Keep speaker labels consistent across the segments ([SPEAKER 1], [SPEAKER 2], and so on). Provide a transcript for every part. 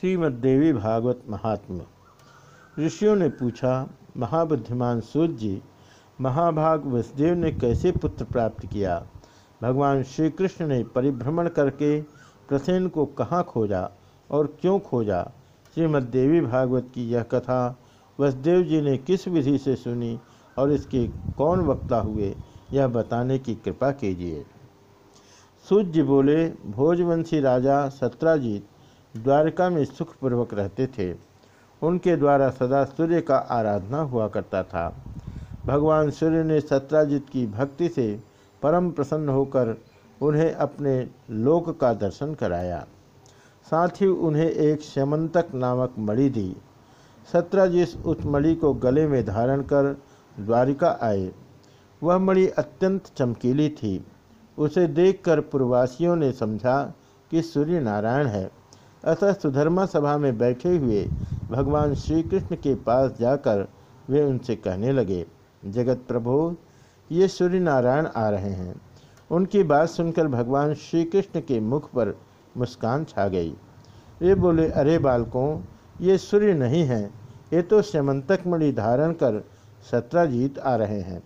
[SPEAKER 1] श्रीमद्देवी भागवत महात्मा ऋषियों ने पूछा, महाबुद्धिमान सूर्य जी, महाभाग वसुदेव ने कैसे पुत्र प्राप्त किया? भगवान श्री कृष्ण ने परिभ्रमण करके प्रसेन को कहाँ खोजा और क्यों खोजा? श्रीमद्देवी भागवत की यह कथा वसुदेव जी ने किस विधि से सुनी और इसके कौन वक्ता हुए, यह बताने की कृपा कीजिए। सूर्य बोले, भोजवंशी राजा सत्राजीत द्वारका में सुखपूर्वक रहते थे। उनके द्वारा सदा सूर्य का आराधना हुआ करता था। भगवान सूर्य ने सत्राजित की भक्ति से परम प्रसन्न होकर उन्हें अपने लोक का दर्शन कराया। साथ ही उन्हें एक श्यमंतक नामक मणि दी। सत्राजित उस मणि को गले में धारण कर द्वारिका आए। वह मणि अत्यंत चमकीली थी। उसे देखकर पूर्ववासियों ने समझा कि सूर्य नारायण है। अतः सुधर्मा सभा में बैठे हुए भगवान श्री कृष्ण के पास जाकर वे उनसे कहने लगे, जगत प्रभु, ये सूर्य नारायण आ रहे हैं। उनकी बात सुनकर भगवान श्री कृष्ण के मुख पर मुस्कान छा गई। वे बोले, अरे बालकों, ये सूर्य नहीं हैं, ये तो समंतक मणि धारण कर सत्राजीत आ रहे हैं।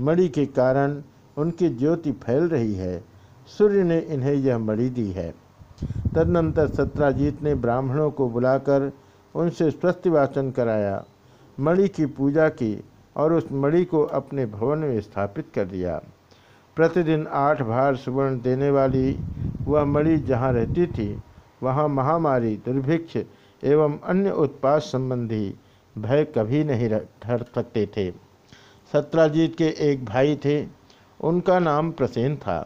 [SPEAKER 1] मणि के कारण उनकी ज्योति फैल रही है। सूर्य ने इन्हें यह मणि दी है। तदनंतर सत्राजीत ने ब्राह्मणों को बुलाकर उनसे स्वस्थ वाचन कराया, मणि की पूजा की और उस मणि को अपने भवन में स्थापित कर दिया। प्रतिदिन आठ भार सुवर्ण देने वाली वह मणि जहाँ रहती थी, वहाँ महामारी, दुर्भिक्ष एवं अन्य उत्पाद संबंधी भय कभी नहीं ठहर सकते थे। सत्राजीत के एक भाई थे, उनका नाम प्रसेन था।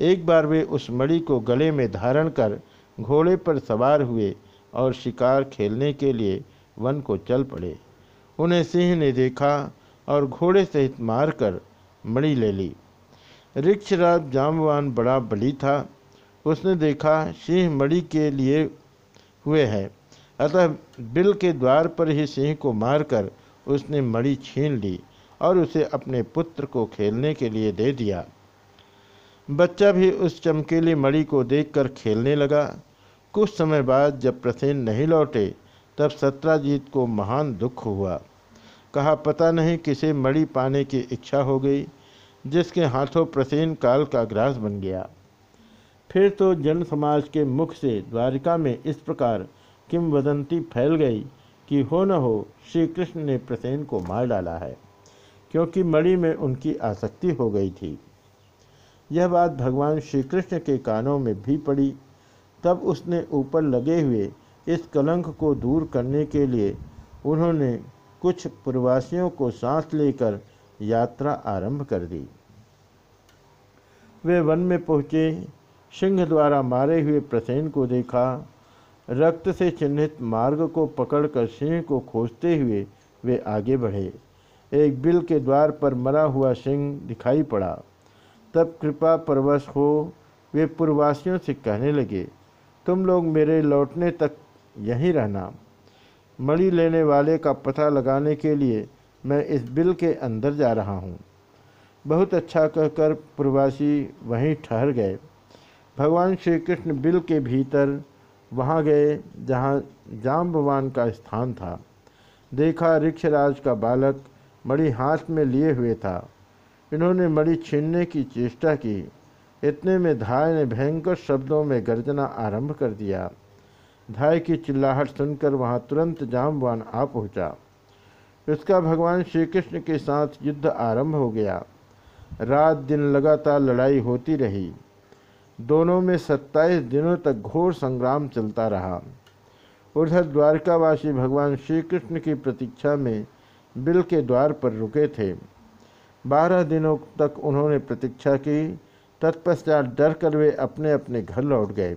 [SPEAKER 1] एक बार वे उस मणि को गले में धारण कर घोड़े पर सवार हुए और शिकार खेलने के लिए वन को चल पड़े। उन्हें सिंह ने देखा और घोड़े सहित मारकर मणि ले ली। रिक्षराज जामवान बड़ा बली था। उसने देखा सिंह मणि के लिए हुए हैं। अतः बिल के द्वार पर ही सिंह को मारकर उसने मणि छीन ली और उसे अपने पुत्र को खेलने के लिए दे दिया। बच्चा भी उस चमकीली मणि को देखकर खेलने लगा। कुछ समय बाद जब प्रसेन नहीं लौटे, तब सत्राजीत को महान दुख हुआ। कहा, पता नहीं किसे मणि पाने की इच्छा हो गई, जिसके हाथों प्रसेन काल का ग्रास बन गया। फिर तो जन समाज के मुख से द्वारिका में इस प्रकार किमवदंती फैल गई कि हो न हो श्री कृष्ण ने प्रसेन को मार डाला है, क्योंकि मणि में उनकी आसक्ति हो गई थी। यह बात भगवान श्री कृष्ण के कानों में भी पड़ी। तब उसने ऊपर लगे हुए इस कलंक को दूर करने के लिए उन्होंने कुछ प्रवासियों को सांस लेकर यात्रा आरंभ कर दी। वे वन में पहुँचे, सिंह द्वारा मारे हुए प्रसेन को देखा। रक्त से चिन्हित मार्ग को पकड़कर सिंह को खोजते हुए वे आगे बढ़े। एक बिल के द्वार पर मरा हुआ सिंह दिखाई पड़ा। तब कृपा परवश हो। वे पूर्ववासियों से कहने लगे, तुम लोग मेरे लौटने तक यहीं रहना। मणि लेने वाले का पता लगाने के लिए मैं इस बिल के अंदर जा रहा हूँ। बहुत अच्छा कहकर प्रवासी वहीं ठहर गए। भगवान श्री कृष्ण बिल के भीतर वहाँ गए, जहाँ जाम्बवान का स्थान था। देखा रिक्षराज का बालक मणि हाथ में लिए हुए था। इन्होंने मणि छीनने की चेष्टा की। इतने में धाय ने भयंकर शब्दों में गर्जना आरंभ कर दिया। धाय की चिल्लाहट सुनकर वहाँ तुरंत जामवान आ पहुँचा। उसका भगवान श्री कृष्ण के साथ युद्ध आरंभ हो गया। रात दिन लगातार लड़ाई होती रही। दोनों में सत्ताईस दिनों तक घोर संग्राम चलता रहा। उधर द्वारकावासी भगवान श्री कृष्ण की प्रतीक्षा में बिल के द्वार पर रुके थे। बारह दिनों तक उन्होंने प्रतीक्षा की। तत्पश्चात डर कर वे अपने अपने घर लौट गए।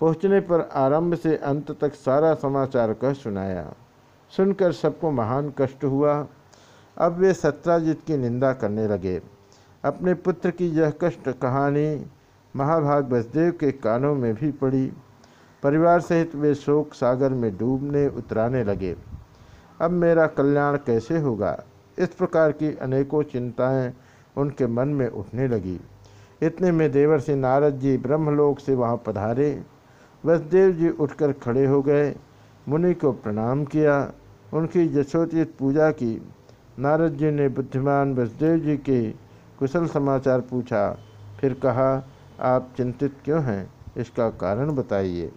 [SPEAKER 1] पहुँचने पर आरंभ से अंत तक सारा समाचार कह सुनाया। सुनकर सबको महान कष्ट हुआ। अब वे सत्राजित की निंदा करने लगे। अपने पुत्र की यह कष्ट कहानी महाभाग बसदेव के कानों में भी पड़ी। परिवार सहित वे शोक सागर में डूबने उतराने लगे। अब मेरा कल्याण कैसे होगा? इस प्रकार की अनेकों चिंताएँ उनके मन में उठने लगी। इतने में देवर से नारद जी ब्रह्मलोक से वहाँ पधारे। वसुदेव जी उठकर खड़े हो गए। मुनि को प्रणाम किया। उनकी यशोचित पूजा की। नारद जी ने बुद्धिमान वसुदेव जी के कुशल समाचार पूछा। फिर कहा, आप चिंतित क्यों हैं? इसका कारण बताइए।